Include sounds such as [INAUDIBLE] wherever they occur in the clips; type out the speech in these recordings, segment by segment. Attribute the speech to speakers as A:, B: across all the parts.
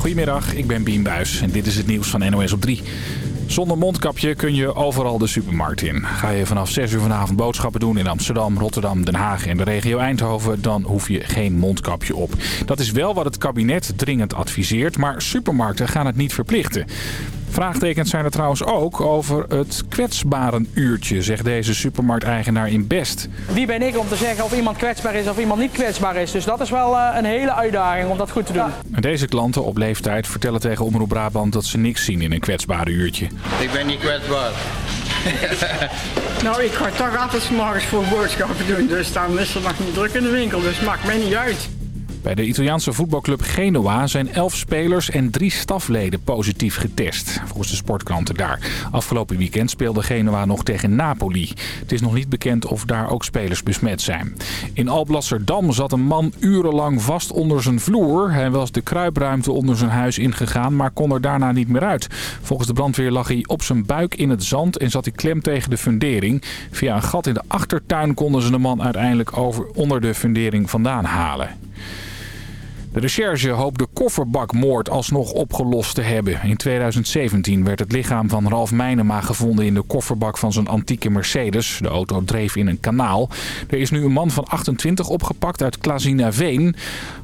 A: Goedemiddag, ik ben Bien Buis en dit is het nieuws van NOS op 3. Zonder mondkapje kun je overal de supermarkt in. Ga je vanaf 6 uur vanavond boodschappen doen in Amsterdam, Rotterdam, Den Haag en de regio Eindhoven... dan hoef je geen mondkapje op. Dat is wel wat het kabinet dringend adviseert, maar supermarkten gaan het niet verplichten. Vraagtekens zijn er trouwens ook over het kwetsbarenuurtje, zegt deze supermarkteigenaar in Best.
B: Wie ben ik om te zeggen of iemand kwetsbaar is of iemand niet kwetsbaar is? Dus dat is wel uh, een hele uitdaging om dat goed te doen.
A: Ja. Deze klanten op leeftijd vertellen tegen Omroep Brabant dat ze niks zien in een kwetsbare uurtje.
C: Ik ben niet kwetsbaar. [LAUGHS]
D: nou, ik ga toch altijd morgens voor boodschappen doen, dus dan is er nog niet druk in de winkel, dus maakt mij niet uit.
A: Bij de Italiaanse voetbalclub Genoa zijn elf spelers en drie stafleden positief getest. Volgens de sportkranten daar. Afgelopen weekend speelde Genoa nog tegen Napoli. Het is nog niet bekend of daar ook spelers besmet zijn. In Alblasserdam zat een man urenlang vast onder zijn vloer. Hij was de kruipruimte onder zijn huis ingegaan, maar kon er daarna niet meer uit. Volgens de brandweer lag hij op zijn buik in het zand en zat hij klem tegen de fundering. Via een gat in de achtertuin konden ze de man uiteindelijk over onder de fundering vandaan halen. De recherche hoopt de kofferbakmoord alsnog opgelost te hebben. In 2017 werd het lichaam van Ralf Meinema gevonden in de kofferbak van zijn antieke Mercedes. De auto dreef in een kanaal. Er is nu een man van 28 opgepakt uit Klazinaveen.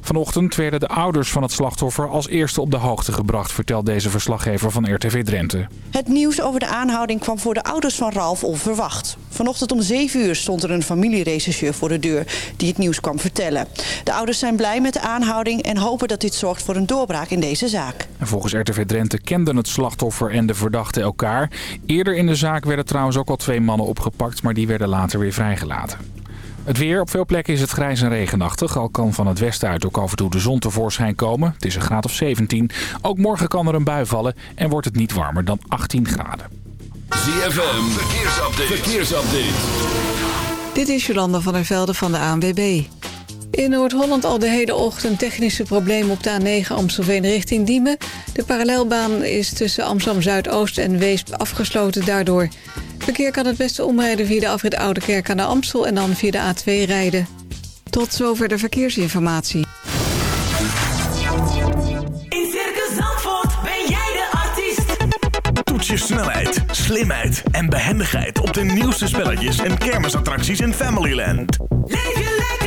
A: Vanochtend werden de ouders van het slachtoffer als eerste op de hoogte gebracht, vertelt deze verslaggever van RTV Drenthe.
E: Het nieuws over de aanhouding kwam voor de ouders van Ralf onverwacht. Vanochtend om 7 uur stond er een familierechercheur voor de deur die het nieuws kwam vertellen. De ouders zijn blij met de aanhouding en hopen dat dit zorgt voor een doorbraak in deze zaak.
A: Volgens RTV Drenthe kenden het slachtoffer en de verdachte elkaar. Eerder in de zaak werden trouwens ook al twee mannen opgepakt, maar die werden later weer vrijgelaten. Het weer. Op veel plekken is het grijs en regenachtig. Al kan van het westen uit ook af en toe de zon tevoorschijn komen. Het is een graad of 17. Ook morgen kan er een bui vallen en wordt het niet warmer dan 18 graden.
F: ZFM. Verkeersupdate. Verkeersupdate.
G: Dit is Jolanda van der Velde van de ANWB. In Noord-Holland al de hele ochtend technische problemen op de A9 Amstelveen richting Diemen. De parallelbaan is tussen Amsterdam-Zuidoost en Weesp afgesloten daardoor. Verkeer kan het beste omrijden via de afrit Oude Kerk aan de Amstel en dan via de A2 rijden. Tot zover de verkeersinformatie.
H: In Circus Zandvoort ben jij de artiest.
I: Toets je snelheid, slimheid en behendigheid op de nieuwste spelletjes en kermisattracties in Familyland.
H: Leef je lekker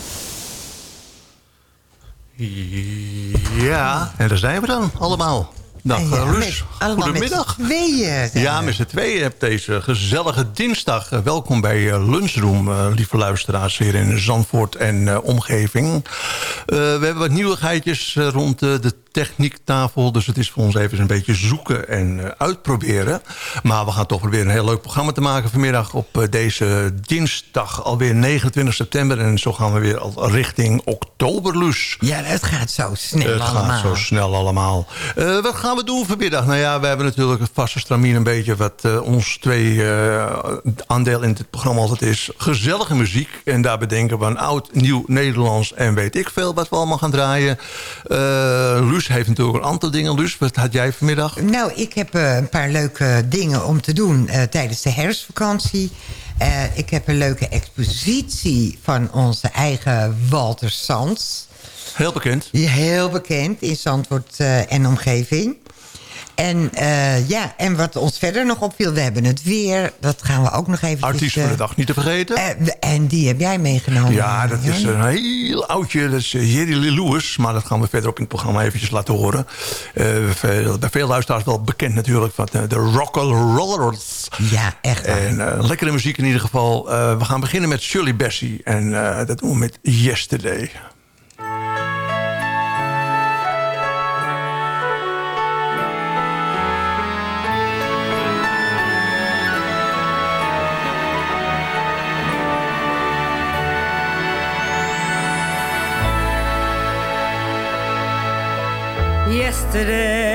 J: Ja, en daar zijn we dan allemaal. Dag ja, Rus, goedemiddag.
K: Tweeën.
J: Ja, met z'n tweeën op deze gezellige dinsdag. welkom bij Lunchroom, lieve luisteraars hier in Zandvoort en omgeving. we hebben wat nieuwigheidjes rond de techniektafel. Dus het is voor ons even een beetje zoeken en uh, uitproberen. Maar we gaan toch proberen een heel leuk programma te maken vanmiddag... op uh, deze dinsdag, alweer 29 september. En zo gaan we weer al richting oktoberlus.
K: Ja, het gaat zo snel
J: het
K: allemaal.
J: Het gaat zo snel allemaal. Uh, wat gaan we doen vanmiddag? Nou ja, we hebben natuurlijk het vaste stramien een beetje... wat ons twee aandeel in dit programma altijd is. Gezellige muziek. En daar bedenken we een oud, nieuw Nederlands... en weet ik veel wat we allemaal gaan draaien. Luus heeft natuurlijk een aantal dingen. Luus, wat had jij vanmiddag?
K: Nou, ik heb uh, een paar leuke dingen om te doen uh, tijdens de herfstvakantie. Uh, ik heb een leuke expositie van onze eigen Walter Sands.
J: Heel bekend.
K: Heel bekend in Zandvoort en omgeving. En, eh, ja, en wat ons verder nog opviel, we hebben het weer. Dat gaan we ook nog even.
J: Artiest van de dag niet te vergeten.
K: en die heb jij meegenomen.
J: Ja, dat is een heel oudje. Dat is eh, Jerry Lee Lewis. Maar dat gaan we verderop in het programma eventjes laten horen. Uh, veel, bij veel luisteraars wel bekend natuurlijk van de Rock'n'Rollers.
K: Ja, echt waar.
J: En lekkere muziek in ieder geval. we gaan beginnen met Shirley Bassey. En dat doen we met Yesterday.
C: Yesterday.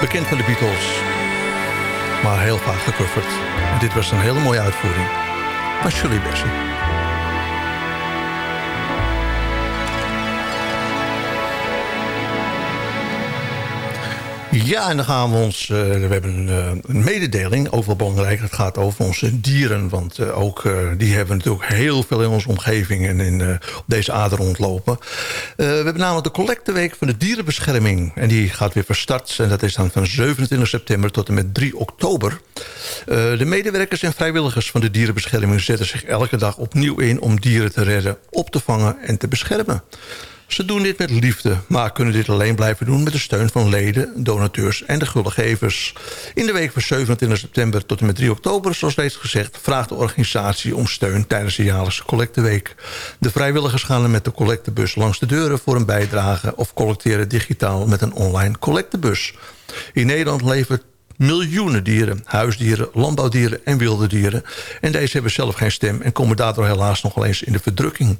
J: Bekend van de Beatles, maar heel vaak gecoverd. Dit was een hele mooie uitvoering van Shirley Bassey. Ja, en dan gaan we ons... eh, we hebben een, eh, een mededeling, wel belangrijk. Het gaat over onze dieren. Want eh, ook die hebben natuurlijk heel veel in onze omgeving... en in, op deze aarde rondlopen. Eh, we hebben namelijk de collecteweek van de dierenbescherming. En die gaat weer van start. En dat is dan van 27 september tot en met 3 oktober. Eh, de medewerkers en vrijwilligers van de dierenbescherming... zetten zich elke dag opnieuw in om dieren te redden, op te vangen en te beschermen. Ze doen dit met liefde, maar kunnen dit alleen blijven doen... met de steun van leden, donateurs en de gullegevers. In de week van 27 september tot en met 3 oktober, zoals reeds gezegd... vraagt de organisatie om steun tijdens de jaarlijkse collecteweek. De vrijwilligers gaan met de collectebus langs de deuren voor een bijdrage... of collecteren digitaal met een online collectebus. In Nederland levert miljoenen dieren, huisdieren, landbouwdieren en wilde dieren. En deze hebben zelf geen stem en komen daardoor helaas nog wel eens in de verdrukking.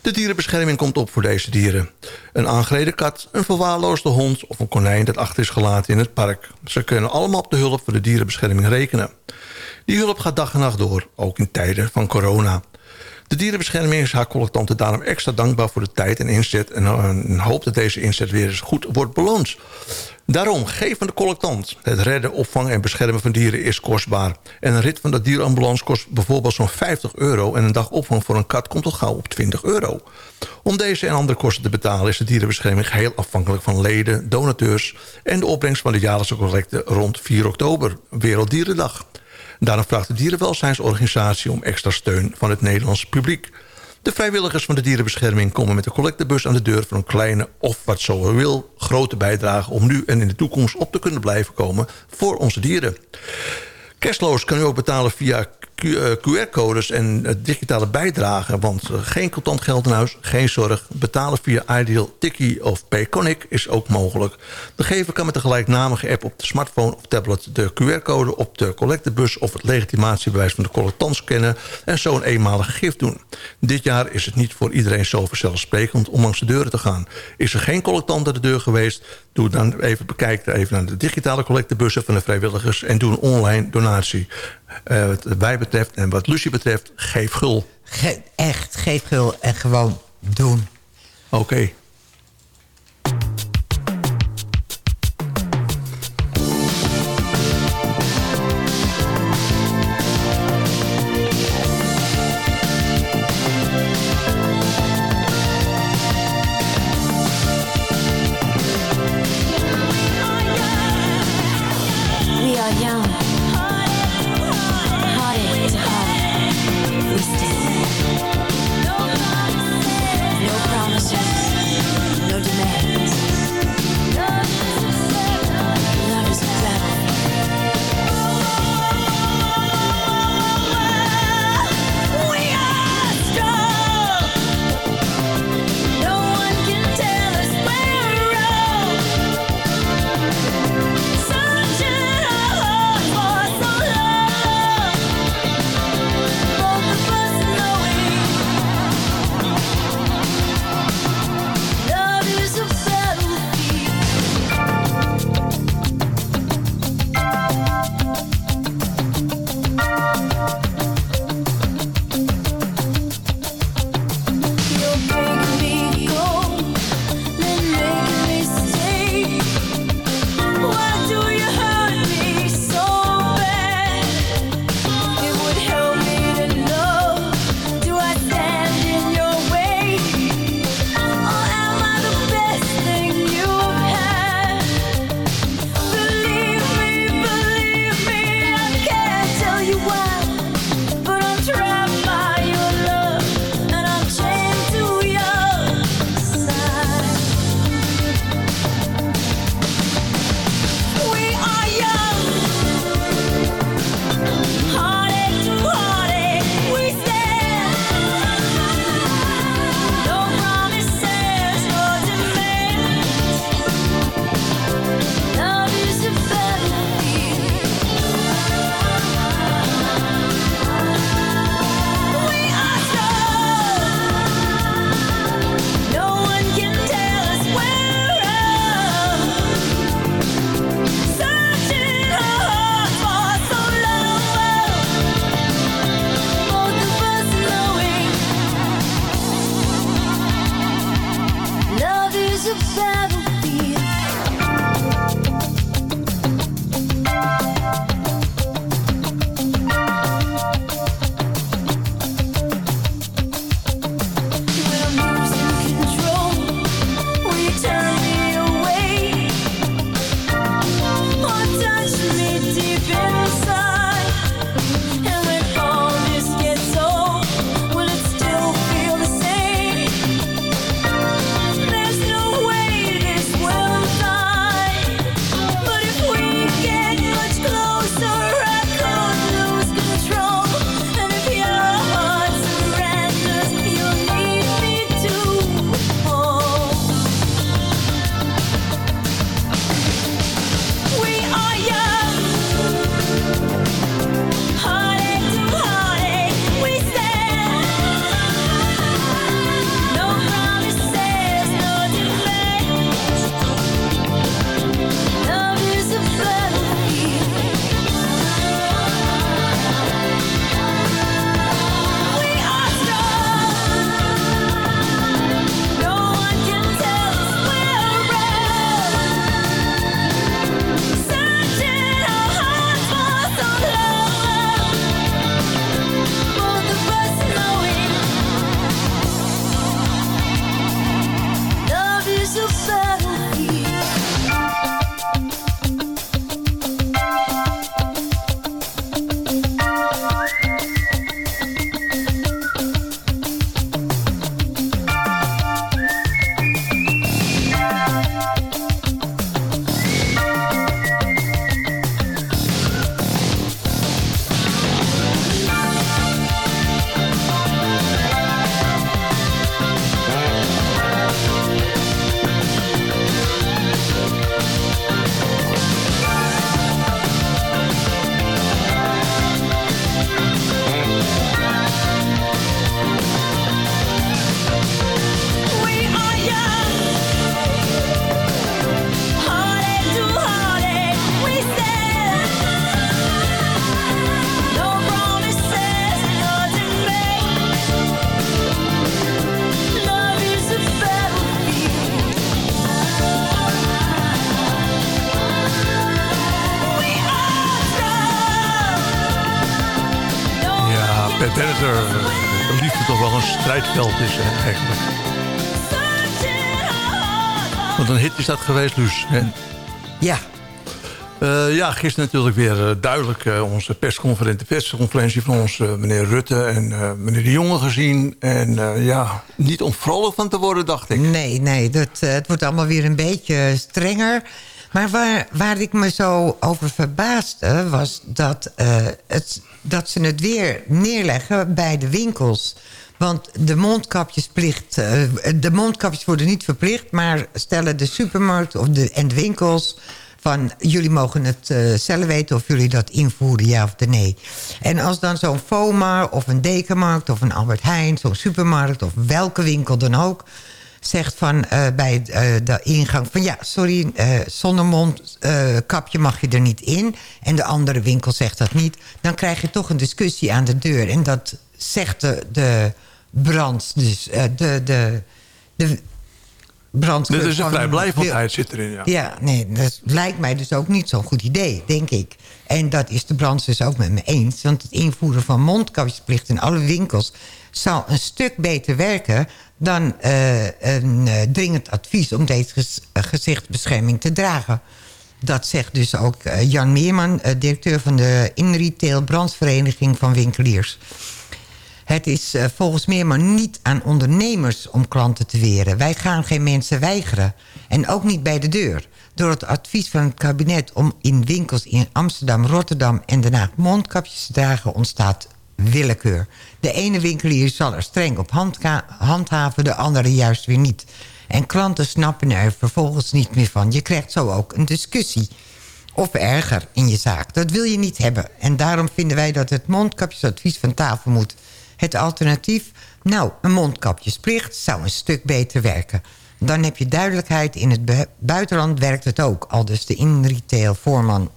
J: De dierenbescherming komt op voor deze dieren. Een aangereden kat, een verwaarloosde hond of een konijn dat achter is gelaten in het park. Ze kunnen allemaal op de hulp van de dierenbescherming rekenen. Die hulp gaat dag en nacht door, ook in tijden van corona. De dierenbescherming is haar collectanten daarom extra dankbaar voor de tijd en inzet... en, en hoopt dat deze inzet weer eens goed wordt beloond. Daarom, geef aan de collectant. Het redden, opvangen en beschermen van dieren is kostbaar. En een rit van de dierenambulance kost bijvoorbeeld zo'n 50 euro... en een dag opvang voor een kat komt al gauw op 20 euro. Om deze en andere kosten te betalen... is de dierenbescherming geheel afhankelijk van leden, donateurs... en de opbrengst van de jaarlijkse collecte rond 4 oktober, Werelddierendag. Daarom vraagt de dierenwelzijnsorganisatie om extra steun van het Nederlandse publiek... De vrijwilligers van de dierenbescherming komen met een collectebus aan de deur... voor een kleine of wat zo wil grote bijdrage... om nu en in de toekomst op te kunnen blijven komen voor onze dieren. Cashloos kan u ook betalen via QR-codes eh, en digitale bijdragen. Want eh, geen contant geld in huis, geen zorg. Betalen via Ideal, Tiki of Payconic is ook mogelijk. De gever kan met de gelijknamige app op de smartphone of tablet... de QR-code op de collectebus of het legitimatiebewijs van de collectant scannen... en zo een eenmalige gift doen. Dit jaar is het niet voor iedereen zo vanzelfsprekend om langs de deuren te gaan. Is er geen collectant aan de deur geweest... doe dan even, bekijk even naar de digitale collectebussen van de vrijwilligers... en doe een online donatie. Eh, wat wij betreft en wat Lucie betreft, geef gul.
K: Ge echt, geef gul en gewoon doen.
J: Oké. We are young. Is eigenlijk. Want een hit is dat geweest, Luus.
K: Ja.
J: Uh, ja, gisteren natuurlijk weer uh, duidelijk uh, onze persconferentie, persconferentie van ons meneer Rutte en meneer De Jonge gezien. En ja, niet om vrolijk van te worden, dacht ik.
K: Nee, nee, dat, het wordt allemaal weer een beetje strenger. Maar waar, waar ik me zo over verbaasde... was dat, het, dat ze het weer neerleggen bij de winkels... Want de mondkapjesplicht, de mondkapjes worden niet verplicht... maar stellen de supermarkt of de, en de winkels van jullie mogen het zelf weten of jullie dat invoeren, ja of nee. En als dan zo'n FOMA of een Dekenmarkt of een Albert Heijn... zo'n supermarkt of welke winkel dan ook zegt van uh, bij de ingang van ja, sorry, zonder mondkapje mag je er niet in. En de andere winkel zegt dat niet. Dan krijg je toch een discussie aan de deur. En dat zegt de, de brand, dus de, de, de brandweer...
J: Dus een vrijblijvendheid zit erin, ja.
K: Ja, nee, dat lijkt mij dus ook niet zo'n goed idee, denk ik. En dat is de brandweer dus ook met me eens. Want het invoeren van mondkapjesplicht in alle winkels... zou een stuk beter werken dan uh, een uh, dringend advies... om deze uh, gezichtsbescherming te dragen. Dat zegt dus ook Jan Meerman, directeur van de Inretail Brandvereniging van Winkeliers. Het is uh, volgens meer maar niet aan ondernemers om klanten te weren. Wij gaan geen mensen weigeren. En ook niet bij de deur. Door het advies van het kabinet om in winkels in Amsterdam, Rotterdam en Den Haag mondkapjes te dragen ontstaat willekeur. De ene winkelier zal er streng op handhaven, de andere juist weer niet. En klanten snappen er vervolgens niet meer van. Je krijgt zo ook een discussie of erger in je zaak. Dat wil je niet hebben. En daarom vinden wij dat het mondkapjesadvies van tafel moet. Het alternatief, nou, een mondkapjesplicht zou een stuk beter werken. Dan heb je duidelijkheid, in het buitenland werkt het ook. Al dus de in-retail voorman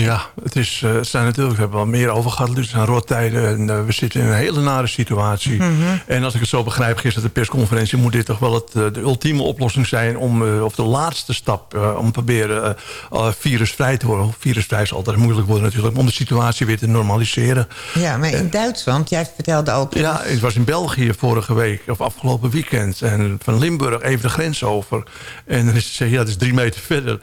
J: ja, het, is, uh, zijn natuurlijk, we hebben al meer over gehad, dus aan rottijden. En, uh, we zitten in een hele nare situatie.
K: Mhm.
J: En als ik het zo begrijp, gisteren de persconferentie... moet dit toch wel het, uh, de ultieme oplossing zijn... om, of de laatste stap om te proberen virusvrij te worden. Virusvrij is altijd moeilijk worden natuurlijk... om de situatie weer te normaliseren.
K: Ja, maar in Duitsland, jij vertelde ook...
J: Ja, ik was in België vorige week, of afgelopen weekend... en van Limburg even de grens over. En dan is het ja, dat is drie meter verder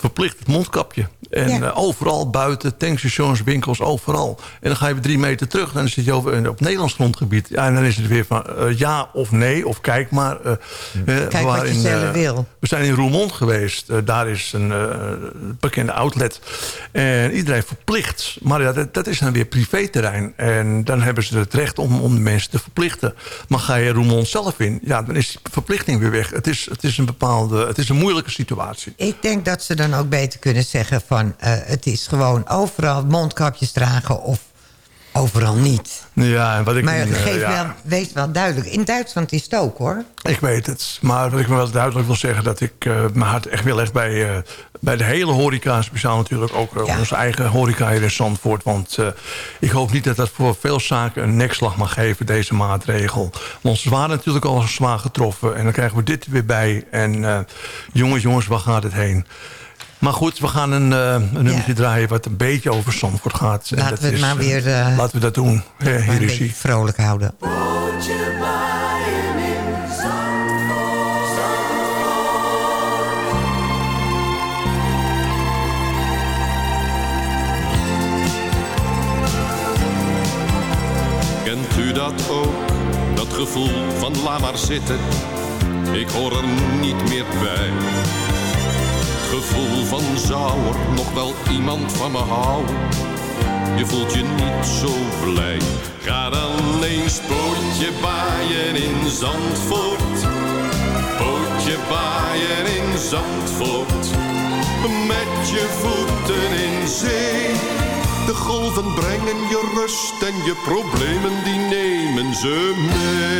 J: verplicht het mondkapje. En uh, overal buiten, tankstations, winkels, overal. En dan ga je weer drie meter terug. En dan zit je over, op Nederlands grondgebied. Ja, en dan is het weer van uh, ja of nee. Of kijk maar. Uh,
K: kijk wat je zelf wil.
J: We zijn in Roermond geweest. daar is een bekende outlet. En iedereen verplicht. Maar ja, dat, dat is dan weer privéterrein. En dan hebben ze het recht om, om de mensen te verplichten. Maar ga je Roermond zelf in. Ja, dan is die verplichting weer weg. Het is, het is een bepaalde... Het is een moeilijke situatie.
K: Ik denk dat ze dan ook beter kunnen zeggen van... Uh, het is gewoon overal mondkapjes dragen of overal niet.
J: Ja, en wat ik,
K: maar
J: uh,
K: geef
J: ja.
K: wel, wees wel duidelijk. In Duitsland is het ook, hoor.
J: Ik weet het. Maar wat ik me wel duidelijk wil zeggen... dat ik uh, mijn hart echt wil leg bij, uh, bij de hele horeca. Speciaal natuurlijk ook ja. onze eigen horeca hier in Zandvoort. Want ik hoop niet dat dat voor veel zaken een nekslag mag geven, deze maatregel. Want ze waren natuurlijk al zwaar getroffen. En dan krijgen we dit weer bij. En jongens, jongens, waar gaat het heen? Maar goed, we gaan een, uh, een nummertje ja. draaien wat een beetje over Zandvoort gaat.
K: Laten
J: dat
K: we het
J: is,
K: maar weer... Uh,
J: laten we dat doen. Ja, hier is hij.
K: vrolijk houden.
L: Kent u dat ook? Dat gevoel van laat maar zitten. Ik hoor er niet meer bij gevoel van zou er nog wel iemand van me houden. Je voelt je niet zo blij. Ga dan eens baaien in Zandvoort. Pootje baaien in Zandvoort. Met je voeten in zee. De golven brengen je rust en je problemen die nemen ze mee.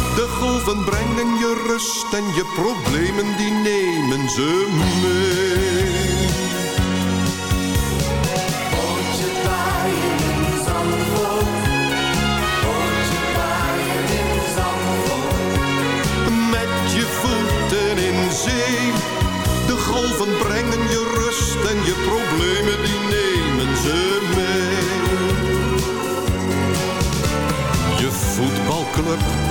L: De golven brengen je rust en je problemen die nemen ze mee.
H: Bootje paaien in Zandvoort. Bootje paaien in Zandvoort.
L: Met je voeten in zee. De golven brengen je rust en je problemen die nemen ze mee. Je voetbalclub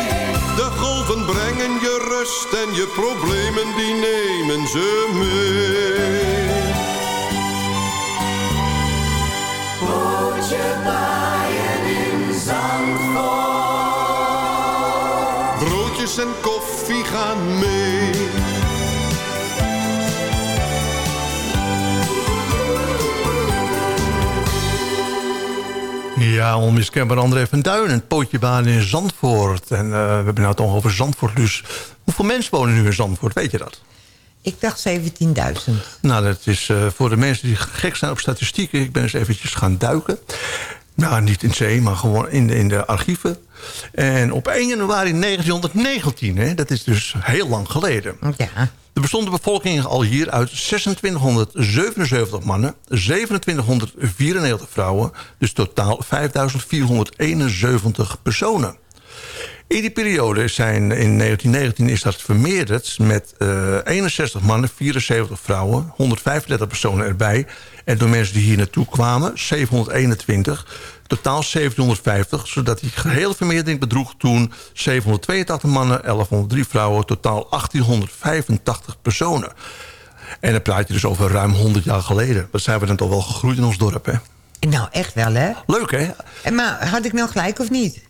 L: De golven brengen je rust en je problemen die nemen ze mee.
H: Bootje paaien in Zandvoort.
L: Broodjes en koffie gaan mee.
J: Ja, onmiskenbaar André van Duin. Een pootjebaan in Zandvoort. En eh, we hebben nou toch over Zandvoort. Dus hoeveel mensen wonen nu in Zandvoort? Weet je dat?
K: Ik dacht 17.000.
J: Nou, dat is eh, voor de mensen die gek zijn op statistieken. Ik ben eens eventjes gaan duiken. Nou, niet in zee, maar gewoon in de, in de archieven. En op 1 januari 1919, hè, dat is dus heel lang geleden...
K: Ja.
J: Er bestond de bevolking al hier uit 2677 mannen, 2794 vrouwen, dus totaal 5471 personen. In die periode zijn in 1919 is dat vermeerderd met eh 61 mannen, 74 vrouwen, 135 personen erbij. En door mensen die hier naartoe kwamen, 721, totaal 750. Zodat die gehele vermeerdering bedroeg toen 782 mannen, 1103 vrouwen, totaal 1885 personen. En dan praat je dus over ruim 100 jaar geleden. Wat zijn we dan toch wel gegroeid in ons dorp, hè?
K: Nou, echt wel, hè?
J: Leuk, hè?
K: En maar had ik nou gelijk of niet?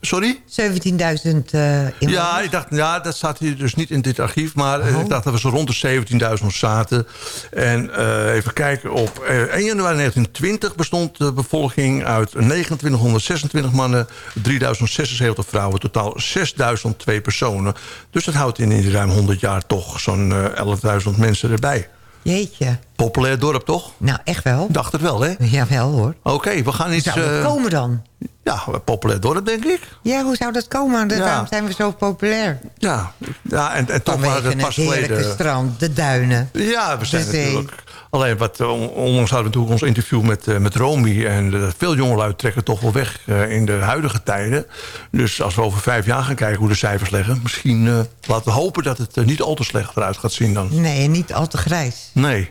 J: Sorry?
K: 17.000 eh inwoners.
J: Ja, ik dacht, ja, dat staat hier dus niet in dit archief. Maar eh,
K: Oh.
J: ik dacht dat we zo rond de 17.000 zaten. En eh, even kijken, op eh, 1 januari 1920 bestond de bevolking uit 2926 mannen, 3076 vrouwen, totaal 6002 personen. Dus dat houdt in, in ruim 100 jaar toch zo'n eh 11.000 mensen erbij.
K: Jeetje.
J: Populair dorp, toch?
K: Nou, echt wel.
J: Dacht het wel, hè?
K: Jawel, hoor.
J: Oké, we gaan iets...
K: Hoe zou dat
J: eh,
K: komen dan?
J: Ja, populair dorp, denk ik.
K: Ja, hoe zou dat komen?
J: Ja.
K: Waarom zijn we zo populair?
J: Ja, ja en, en toch waren het
K: het
J: pas
K: heerlijke
J: geleden...
K: strand, de duinen.
J: Ja, we zijn natuurlijk... Alleen, wat, eh, on- onlangs hadden we natuurlijk ons interview met, eh, met Romy. En veel jongelui trekken toch wel weg in de huidige tijden. Dus als we over vijf jaar gaan kijken hoe de cijfers leggen... misschien laten we hopen dat het niet al te slecht eruit gaat zien dan.
K: Nee, niet al te grijs.
J: Nee.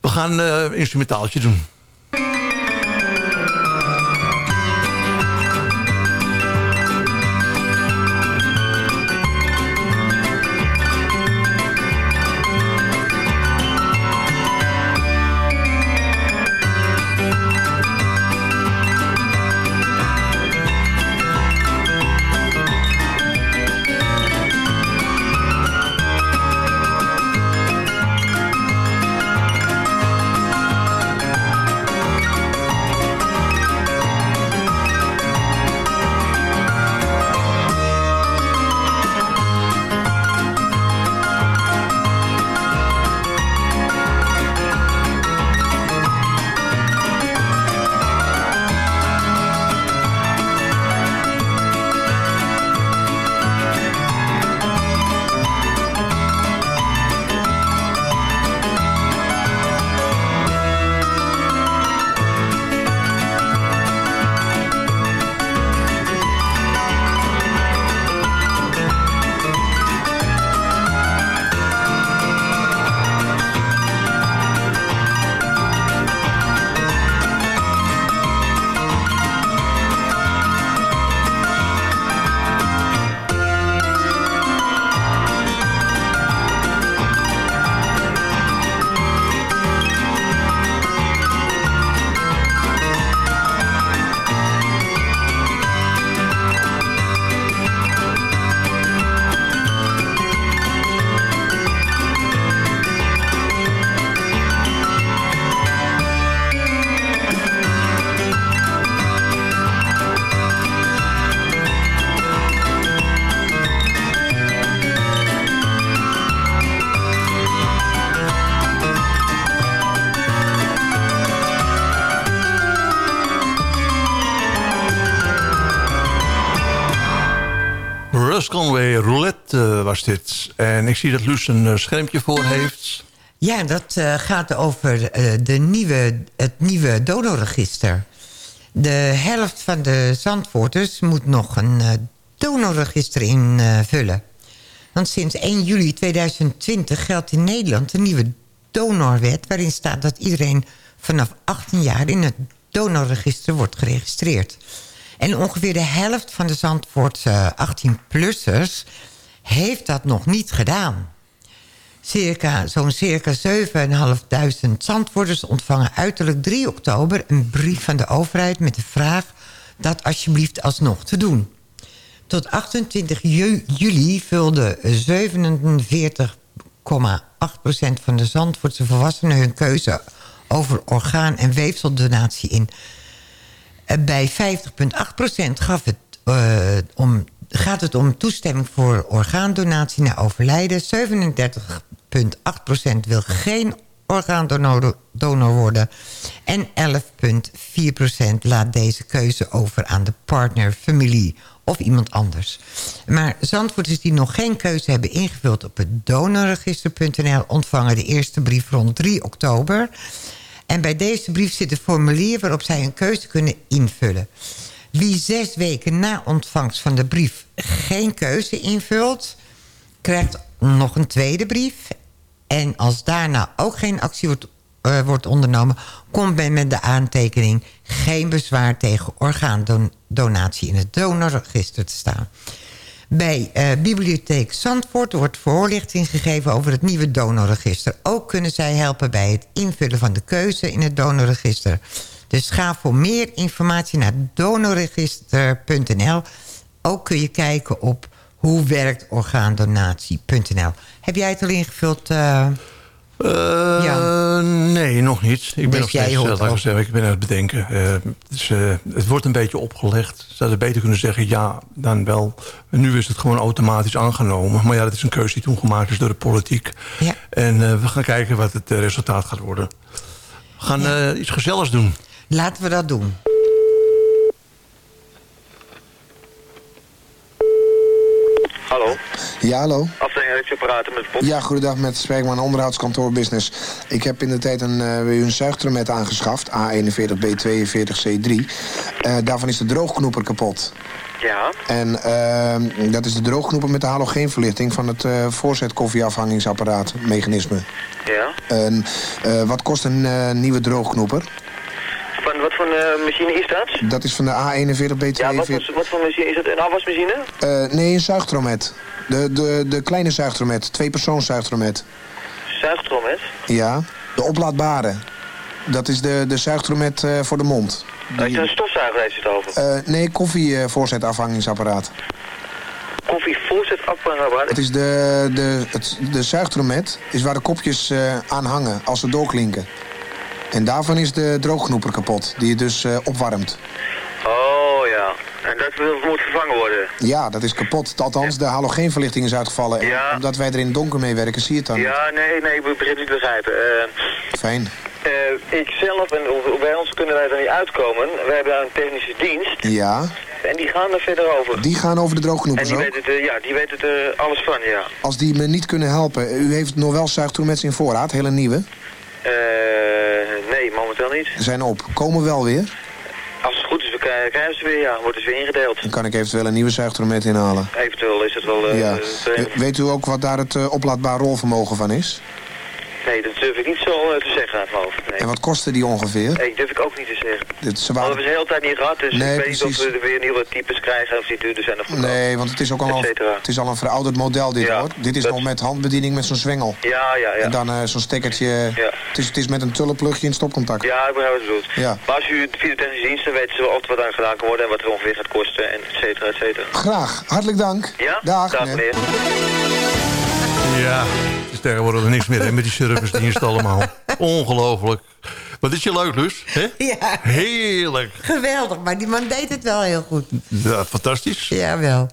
J: We gaan eh, instrumentaaltje doen. En ik zie dat Luus een uh, schermpje voor heeft.
K: Ja, dat uh, gaat over de nieuwe, het nieuwe donorregister. De helft van de Zandvoorters moet nog een donorregister invullen. Want sinds 1 juli 2020 geldt in Nederland een nieuwe donorwet... waarin staat dat iedereen vanaf 18 jaar in het donorregister wordt geregistreerd. En ongeveer de helft van de Zandvoortse 18-plussers heeft dat nog niet gedaan. Circa, Zo'n circa 7.500 Zandvoorters ontvangen uiterlijk 3 oktober... een brief van de overheid met de vraag dat alsjeblieft alsnog te doen. Tot 28 juli vulde 47,8% van de Zandvoortse volwassenen hun keuze over orgaan- en weefseldonatie in. Bij 50,8% gaf het uh, om, gaat het om toestemming voor orgaandonatie na overlijden. 37,8% wil geen orgaandonor worden. En 11,4% laat deze keuze over aan de partner, familie of iemand anders. Maar Zandvoorters die nog geen keuze hebben ingevuld op het donorregister.nl... ontvangen de eerste brief rond 3 oktober. En bij deze brief zit een formulier waarop zij een keuze kunnen invullen. Wie zes weken na ontvangst van de brief geen keuze invult... krijgt nog een tweede brief. En als daarna ook geen actie wordt, uh, wordt ondernomen... komt men met de aantekening geen bezwaar tegen orgaandonatie in het donorregister te staan. Bij uh, Bibliotheek Zandvoort wordt voorlichting gegeven over het nieuwe donorregister. Ook kunnen zij helpen bij het invullen van de keuze in het donorregister. Dus ga voor meer informatie naar donorregister.nl. Ook kun je kijken op hoe werkt orgaandonatie.nl. Heb jij het al ingevuld? Uh...
J: Uh, ja. Nee, nog niet. Ik ben
K: dus
J: nog steeds, uh, zeggen, ik ben aan het bedenken. Uh, dus, het wordt een beetje opgelegd. Ze hadden beter kunnen zeggen ja, dan wel. En nu is het gewoon automatisch aangenomen. Maar ja, dat is een keuze die toen gemaakt is door de politiek.
K: Ja.
J: En we gaan kijken wat het resultaat gaat worden. We gaan ja. iets gezelligs doen.
K: Laten we dat doen.
M: Hallo.
N: Ja, hallo.
M: Afdeling met Bob.
N: Ja, goedendag met Spreekman onderhoudskantoor business. Ik heb in de tijd een, uh, een aangeschaft. A41B42C3. Uh, daarvan is de droogknoeper kapot.
M: Ja.
N: En uh, dat is de droogknoeper met de halogeenverlichting van het uh, voorzetkoffieafhangingsapparaat mechanisme.
M: Ja.
N: En wat kost een nieuwe droogknoeper?
M: Voor uh, machine is dat?
N: Dat is van de A41B42.
M: Ja, wat, wat, wat voor machine is dat? Een afwasmachine?
N: Uh, nee, een zuigtromet. De, de, de kleine zuigtromet. Twee persoons zuigtromet.
M: Zuigtromet?
N: Ja, de oplaadbare. Dat is de, de zuigtromet uh, voor de mond.
M: Die... Uh, een stofzuiger heeft het over?
N: nee, koffievoorzetafhangingsapparaat.
M: Koffievoorzetafhangingsapparaat?
N: Het is de, de, het, de zuigtromet is waar de kopjes aan hangen als ze doorklinken. En daarvan is de droogknoeper kapot, die je dus uh, opwarmt.
M: Oh ja, en dat moet vervangen worden?
N: Ja, dat is kapot. Althans, de halogeenverlichting is uitgevallen.
M: Ja.
N: En omdat wij er in het donker mee werken, zie je het dan
M: Ja, nee, nee, ik begrijp niet begrijpen. Uh,
N: Fijn.
M: Uh, ik zelf, en bij ons kunnen wij er niet uitkomen. Wij hebben daar een technische dienst.
N: Ja.
M: En die gaan er verder over.
N: Die gaan over de droogknoepers
M: En die weten er, ja, die weten er alles van, ja.
N: Als die me niet kunnen helpen, u heeft nog wel zuigtroemets in voorraad, hele nieuwe?
M: Uh, nee, momenteel niet.
N: Zijn op. Komen wel weer?
M: Als het goed is, we krijgen, ze weer, ja. Wordt het weer ingedeeld.
N: Dan kan ik eventueel een nieuwe zuigtromet inhalen.
M: Eventueel is het wel... Uh,
N: ja. Weet u ook wat daar het uh, oplaadbaar rolvermogen van is?
M: Nee, dat durf ik niet zo uh, te zeggen uit mijn hoofd. Nee.
N: En wat kostte die ongeveer?
M: Nee, durf ik ook niet te zeggen.
N: Dit, ze
M: waren... Dat hebben ze de hele tijd niet gehad, dus
N: nee,
M: ik weet
N: precies.
M: niet of we er weer nieuwe types krijgen of die duurder zijn of goedkoop.
N: Nee, want het is ook al, het is al een verouderd model dit
M: ja,
N: hoor. Dit is
M: dat...
N: nog met handbediening met zo'n zwengel.
M: Ja, ja, ja.
N: En dan uh, zo'n stekkertje.
M: Ja.
N: Het, is, het is met een tullenplugje in stopcontact.
M: Ja, ik begrijp wat je bedoelt.
N: Ja.
M: Maar als u de technische diensten weten ze altijd wat aan gedaan kan worden en wat er ongeveer gaat kosten en et cetera, et cetera.
N: Graag. Hartelijk dank.
M: Ja?
N: Dag,
M: Dag meneer.
J: Ja, het is tegenwoordig niks meer hè, met die servicediensten allemaal. Ongelooflijk. Wat is je leuk, Lus?
K: Ja.
J: Heerlijk.
K: Geweldig, maar die man deed het wel heel goed.
J: Ja, fantastisch.
K: Ja, wel.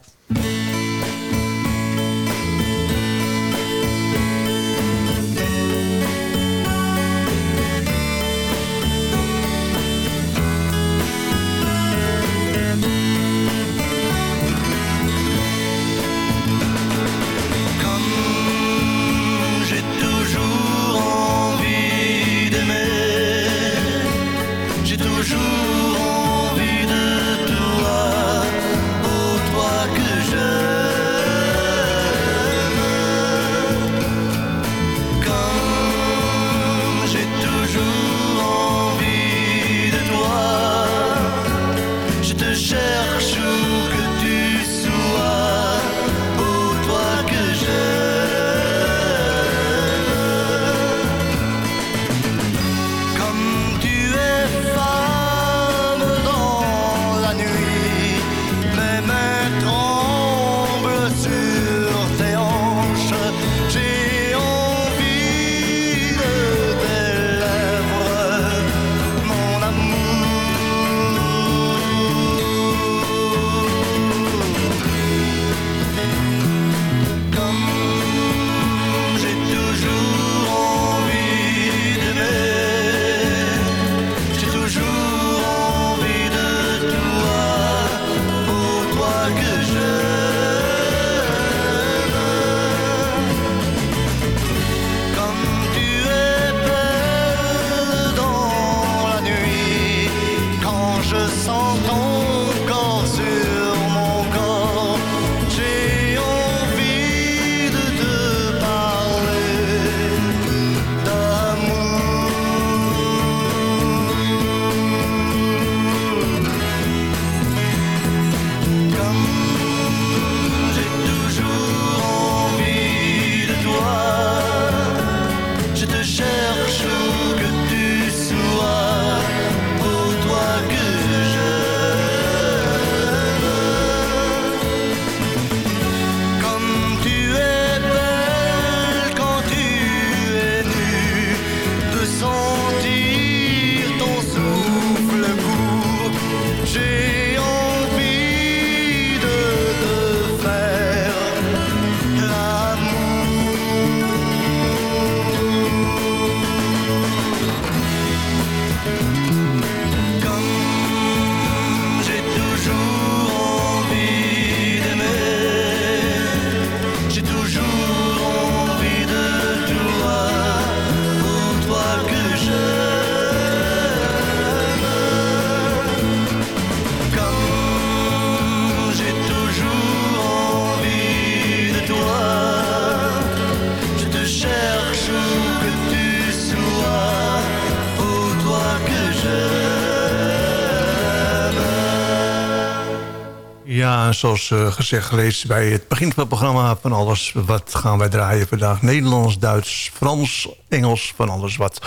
J: Zoals eh, gezegd gelezen bij het begin van het programma... van alles wat gaan wij draaien vandaag. Nederlands, Duits, Frans, Engels, van alles wat.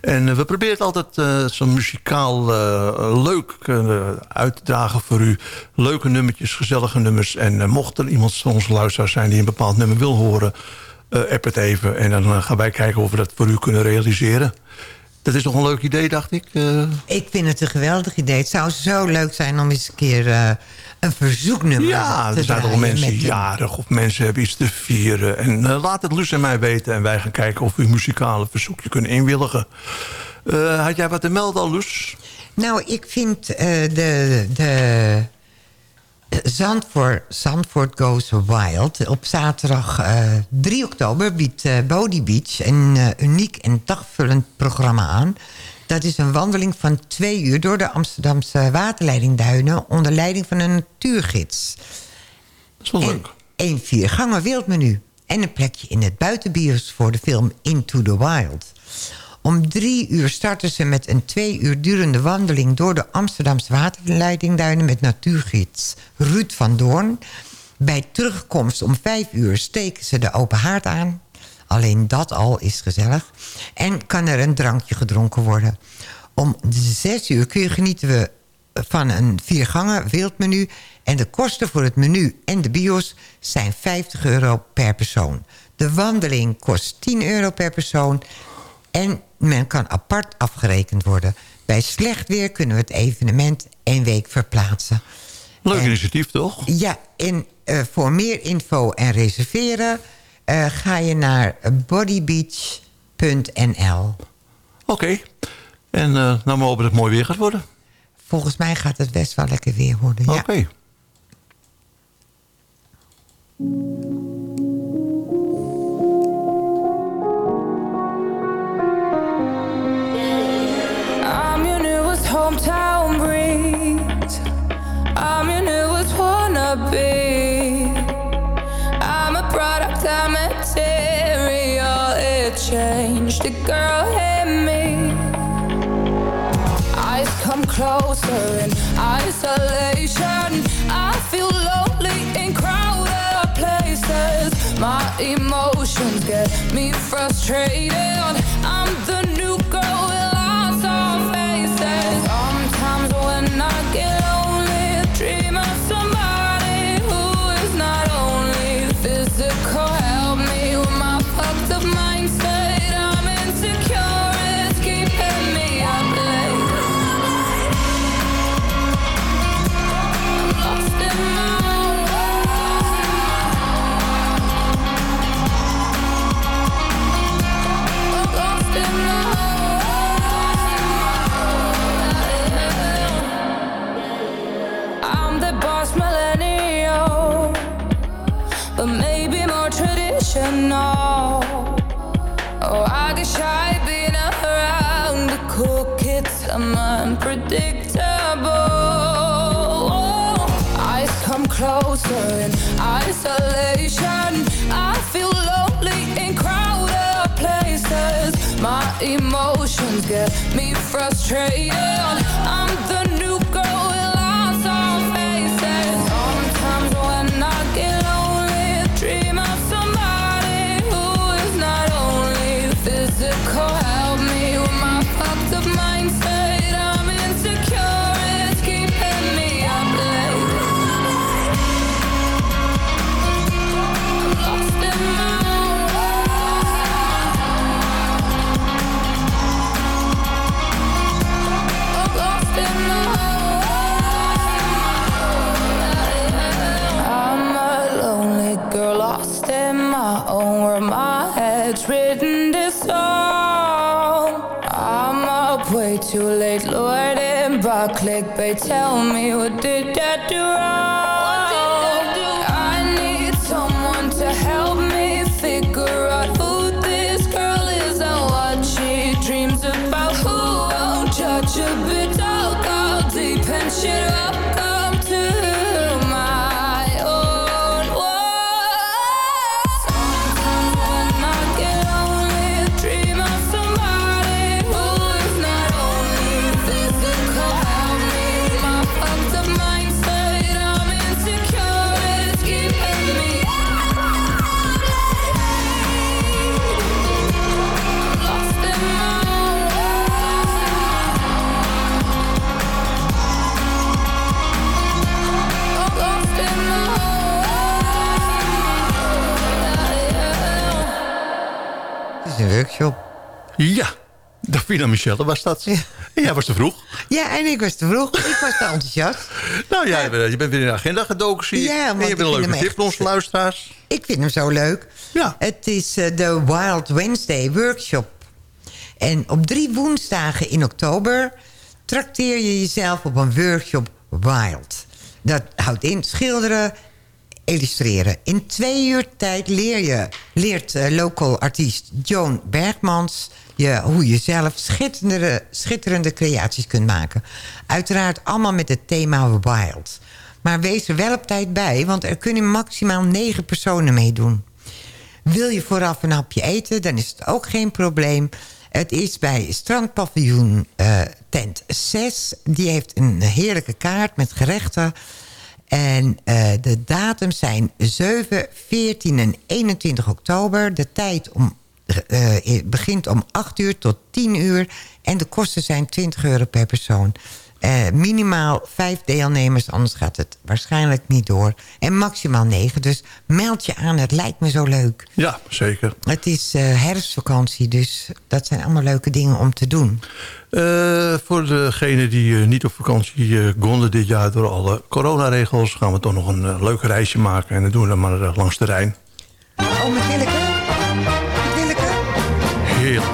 J: En eh, we proberen altijd eh, zo muzikaal leuk uit te dragen voor u. Leuke nummertjes, gezellige nummers. En mocht er iemand van onze zijn die een bepaald nummer wil horen... app het even en dan gaan wij kijken of we dat voor u kunnen realiseren. Dat is toch een leuk idee, dacht ik?
K: Ik vind het een geweldig idee. Het zou zo leuk zijn om eens een keer een verzoeknummer
J: Ja, er zijn toch mensen jarig of mensen hebben iets te vieren. En eh, laat het Luus en mij weten en wij gaan kijken of we een muzikale verzoekje kunnen inwilligen. Eh, had jij wat te melden al, Luus?
K: Nou, ik vind eh, de, de Zandvoort, Zandvoort Goes Wild... op zaterdag eh, 3 oktober biedt Body Beach... een uniek en dagvullend programma aan. Dat is een wandeling van twee uur... door de Amsterdamse waterleidingduinen... onder leiding van een natuurgids.
J: Dat is wel leuk.
K: Een viergangen wildmenu. En een plekje in het buitenbios voor de film Into the Wild. Om drie uur starten ze met een twee uur durende wandeling... door de Amsterdamse waterleidingduinen met natuurgids Ruud van Doorn. Bij terugkomst om vijf uur steken ze de open haard aan. Alleen dat al is gezellig. En kan er een drankje gedronken worden. Om zes uur kun je genieten we van een viergangen wildmenu... en de kosten voor het menu en de bios zijn 50 euro per persoon. De wandeling kost 10 euro per persoon... en men kan apart afgerekend worden. Bij slecht weer kunnen we het evenement één week verplaatsen.
J: Leuk
K: En-
J: initiatief, toch?
K: Ja, en eh, voor meer info en reserveren... eh, ga je naar bodybeach.nl.
J: Oké. En eh nou maar hopen dat het mooi weer gaat worden.
K: Volgens mij gaat het best wel lekker weer worden. Ja.
J: Oké.
O: I'm your newest hometown breeze. I'm your newest wannabe. I'm product of material. It changed the girl in me. Eyes come closer in isolation. I feel lonely in crowded places. My emotions get me frustrated. I'm the Trade. Clickbait. Tell me what
J: Davina Michelle was dat. Ja. Jij was te vroeg.
K: Ja, en ik was te vroeg. Ik was te enthousiast. [LAUGHS]
J: Nou, jij, je bent weer in de agenda gedoken, zie.
K: Ja,
J: en je bent een leuke tip voor onze luisteraars.
K: Ik vind hem zo leuk.
J: Ja.
K: Het is eh, de Wild Wednesday Workshop. En op drie woensdagen in oktober... trakteer je jezelf op een workshop Wild. Dat houdt in schilderen, illustreren. In twee uur tijd leer je, leert eh, local artiest Joan Bergmans... Je, hoe je zelf schitterende, schitterende creaties kunt maken. Uiteraard allemaal met het thema Wild. Maar wees er wel op tijd bij, want er kunnen maximaal negen personen meedoen. Wil je vooraf een hapje eten, dan is het ook geen probleem. Het is bij strandpaviljoen eh, tent 6. Die heeft een heerlijke kaart met gerechten. En eh, de datums zijn 7, 14 en 21 oktober. De tijd om, eh, begint om 8 uur tot 10 uur. En de kosten zijn 20 euro per persoon. Eh, minimaal vijf deelnemers, anders gaat het waarschijnlijk niet door. En maximaal negen, dus meld je aan, het lijkt me zo leuk.
J: Ja, zeker.
K: Het is eh, herfstvakantie, dus dat zijn allemaal leuke dingen om te doen.
J: Eh, voor degenen die niet op vakantie konden dit jaar... door alle coronaregels gaan we toch nog een leuk reisje maken. En dat doen we dan maar langs de Rijn.
K: Oh, met Willeke? Met Willeke?
J: Heerlijk.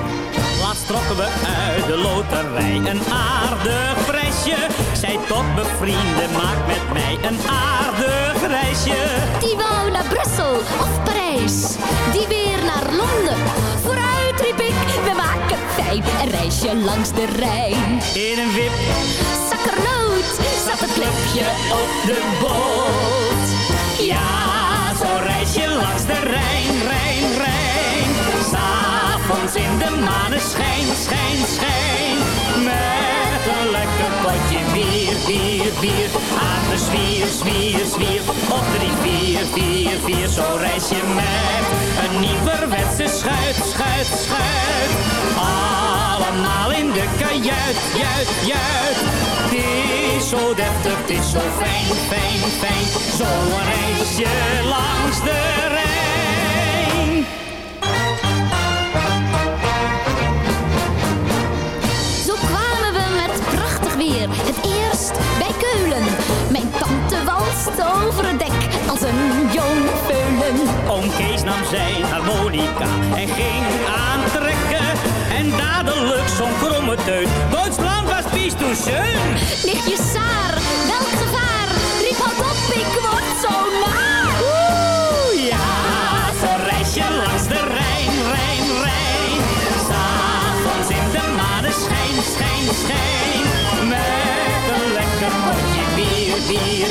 P: Laatst trokken we uit de loterij een aardig prijsje. Zij tot bevrienden, maak met mij een aardig reisje.
Q: Die wou naar Brussel of Parijs, die weer naar Londen. Vooruit riep ik, we maken fijn een reisje langs de Rijn.
P: In een wip,
Q: Zakkernoot zat het klepje
P: op de boot. Ja, zo'n reisje langs de Rijn, Rijn, Rijn. S'avonds in de maneschijn, schijn, schijn. Een lekker potje bier, bier, bier. Aan de zwier, zwier, zwier. Op drie, vier, vier, vier. Zo'n reisje met een nieuwerwetse schuit, schuit, schuit. Allemaal in de kajuit, juit, juit. Het is zo deftig, het is zo fijn, fijn, fijn. Zo'n reisje langs de Rijn.
Q: Weer, het eerst bij Keulen. Mijn tante walst over het dek als een jong peulen.
P: Oom Kees nam zijn harmonica en ging aantrekken. En dadelijk zo'n kromme teut. Duitsland was pies toen schön.
Q: Nichtje Saar,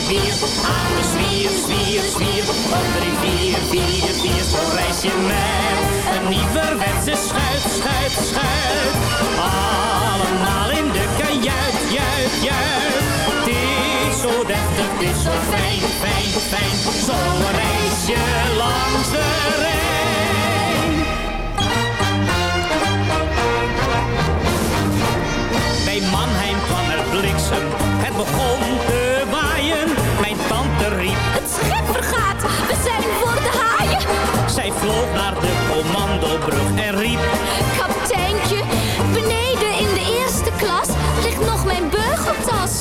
P: bier. Aan de zwier, zwier, zwier. Op de rivier, vier, vier. Zo reis je met een nieuwerwetse schuit, schuit, schuit. Allemaal in de kajuit, juit, juit. Het is zo deftig, het is zo fijn, fijn, fijn. Zo reis je langs de vloog naar de commandobrug en riep...
Q: Kapiteintje, beneden in de eerste klas ligt nog mijn beugeltas.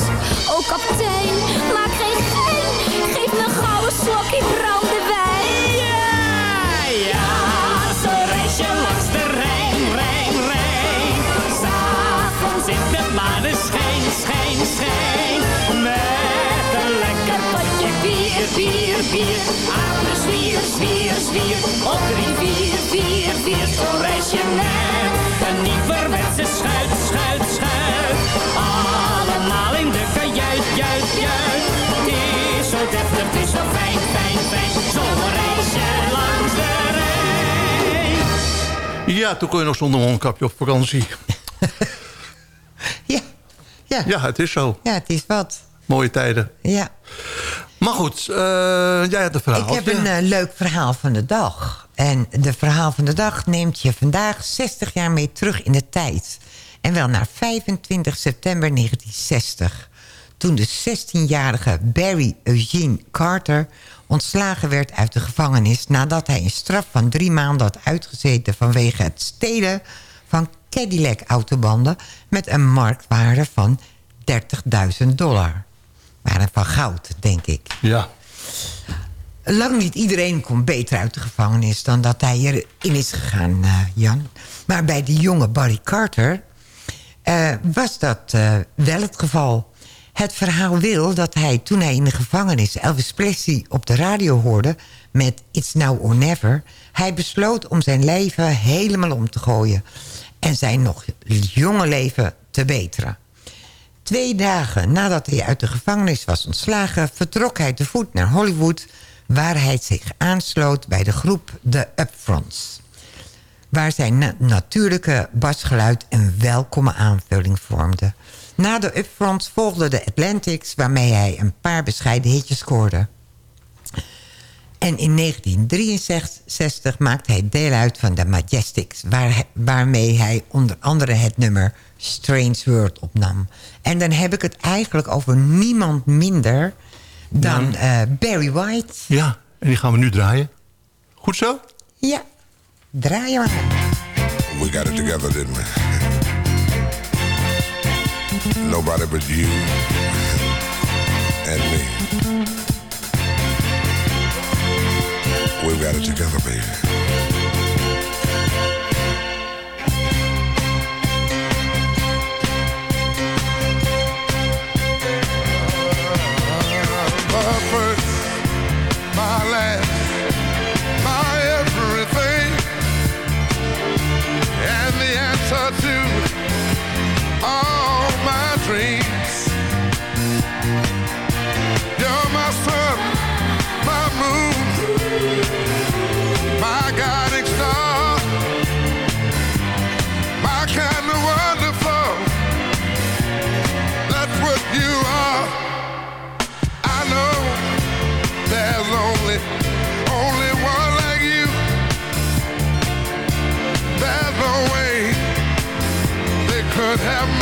Q: Oh kapitein, maak geen gein, geef me een gouden slokje brandewijn.
P: Ja, ja, zo reis je langs de Rijn, Rijn, Rijn. S'avonds in de maneschijn, schijn, schijn. Bier, bier. Aan de zwier, zwier, zwier. Op de rivier, vier, vier. Zo reis je met een nieuwerwetse schuit, schuit, schuit. Allemaal in de kajuit, juit, juit. Het is zo deftig, het is zo fijn, fijn, fijn. Zo reis je langs de Rijn.
J: Ja, toen kon je nog zonder mondkapje op vakantie. [LAUGHS]
K: ja. Ja.
J: ja, het is zo.
K: Ja, het is wat.
J: Mooie tijden.
K: Ja.
J: Maar goed, eh, jij hebt een verhaal.
K: Ik heb een eh, leuk verhaal van de dag. En de verhaal van de dag neemt je vandaag 60 jaar mee terug in de tijd. En wel naar 25 september 1960. Toen de 16-jarige Barry Eugene Carter ontslagen werd uit de gevangenis... nadat hij een straf van drie maanden had uitgezeten... vanwege het stelen van Cadillac-autobanden... met een marktwaarde van 30.000 dollar. Waren van goud, denk ik.
J: Ja.
K: Lang niet iedereen komt beter uit de gevangenis... dan dat hij erin is gegaan, eh, Jan. Maar bij die jonge Barry Carter eh, was dat eh, wel het geval. Het verhaal wil dat hij toen hij in de gevangenis... Elvis Presley op de radio hoorde met It's Now or Never... hij besloot om zijn leven helemaal om te gooien... en zijn nog jonge leven te beteren. Twee dagen nadat hij uit de gevangenis was ontslagen... vertrok hij te voet naar Hollywood... waar hij zich aansloot bij de groep The Upfronts. Waar zijn na- natuurlijke basgeluid een welkome aanvulling vormde. Na de Upfronts volgden de Atlantics... waarmee hij een paar bescheiden hitjes scoorde. En in 1963 maakte hij deel uit van de Majestics... Waar hij- waarmee hij onder andere het nummer Strange World opnam. En dan heb ik het eigenlijk over niemand minder dan eh, Barry White.
J: Ja, en die gaan we nu draaien. Goed zo?
K: Ja, draai maar.
R: We got it together, didn't we? [LAUGHS] Nobody but you [LAUGHS] and me. We've got it together, baby.
S: Have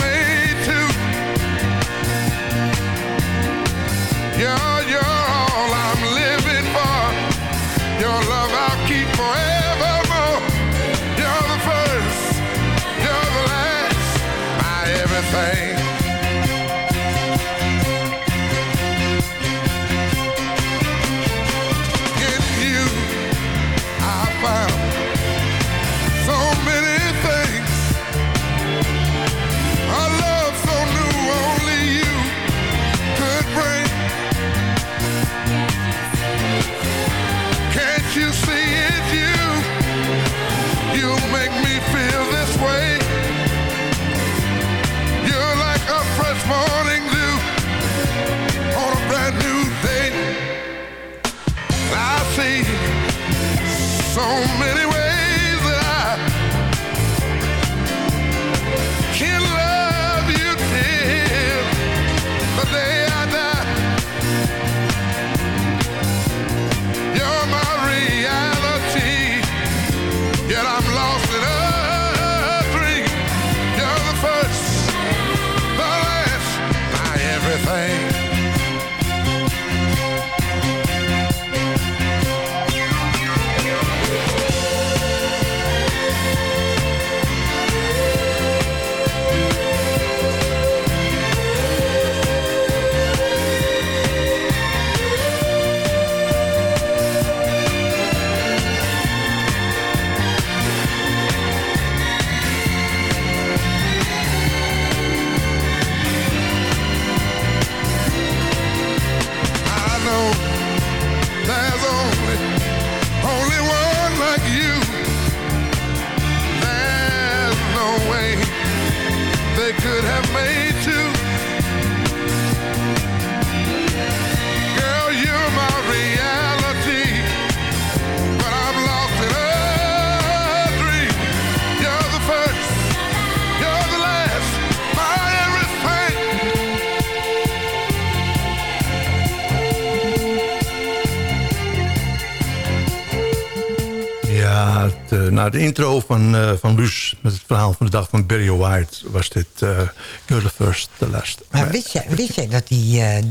T: intro van, eh van Luus met het verhaal van de dag van Barry White... was dit uh, You're the First, the Last.
K: Maar wist jij, wist jij dat hij eh,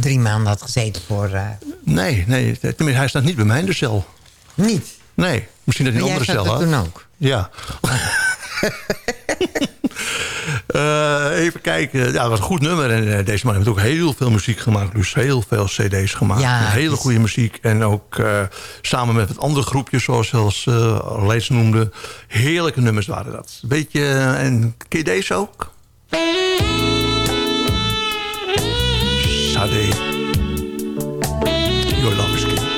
K: drie maanden had gezeten voor...
T: Nee, nee, tenminste, hij staat niet bij mij in de cel.
K: Niet?
T: Nee, misschien dat
K: Maar jij
T: andere cel had.
K: toen ook?
T: Ja. [LAUGHS] Eh, even kijken. Ja, het was een goed nummer. En eh, deze man heeft ook heel veel muziek gemaakt. Dus heel veel cd's gemaakt.
K: Ja,
T: hele
K: het is-
T: goede muziek. En ook eh, samen met wat andere groepjes, zoals zelfs uh, Leeds noemde. Heerlijke nummers waren dat. Beetje, en ken je deze ook? Sade. Your love is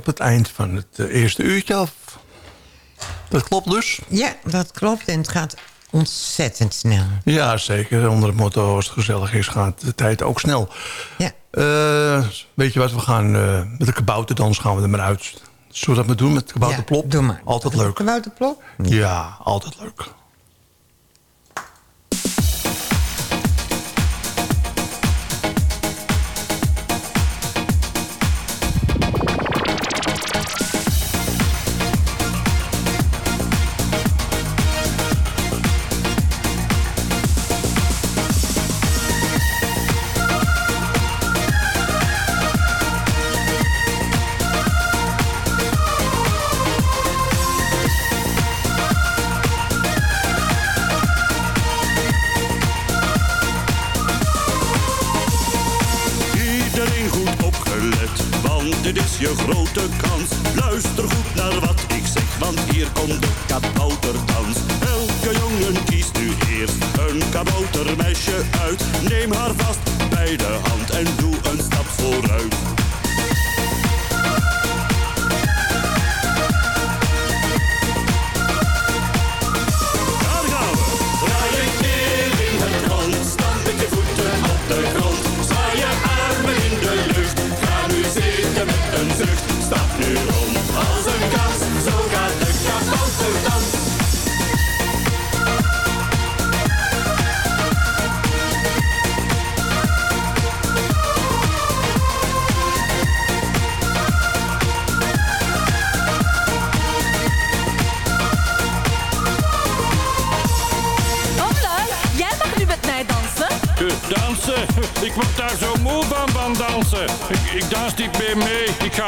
J: op het eind van het eh, eerste uurtje af. Dat klopt dus?
K: Ja, dat klopt. En het gaat ontzettend snel.
J: Ja, zeker. Onder het motto, als het gezellig is, gaat de tijd ook snel.
K: Ja.
J: Eh, weet je wat, we gaan eh, met de kabouterdans gaan we er maar uit. Zullen we dat maar doen met kabouterplop?
K: Ja, doe maar.
J: Altijd leuk. Ja, altijd leuk.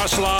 H: cross.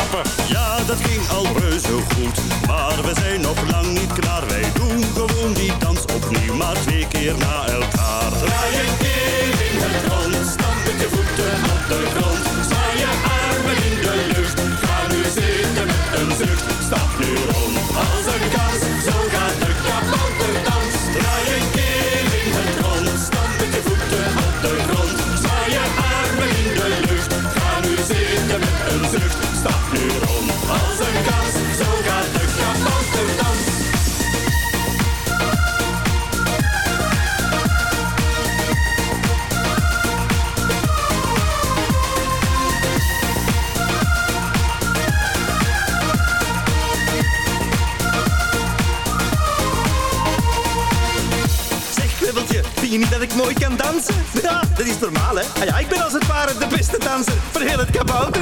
H: dansen
U: het
C: kabouter.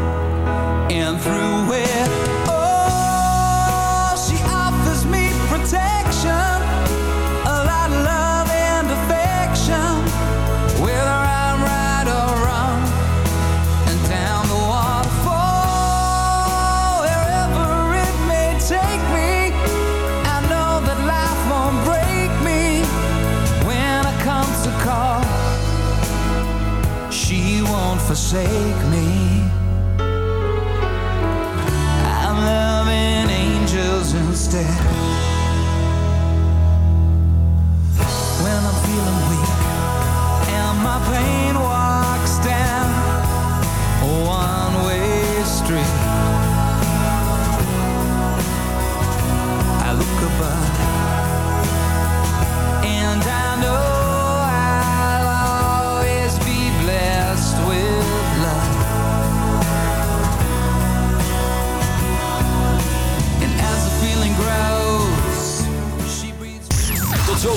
C: forsake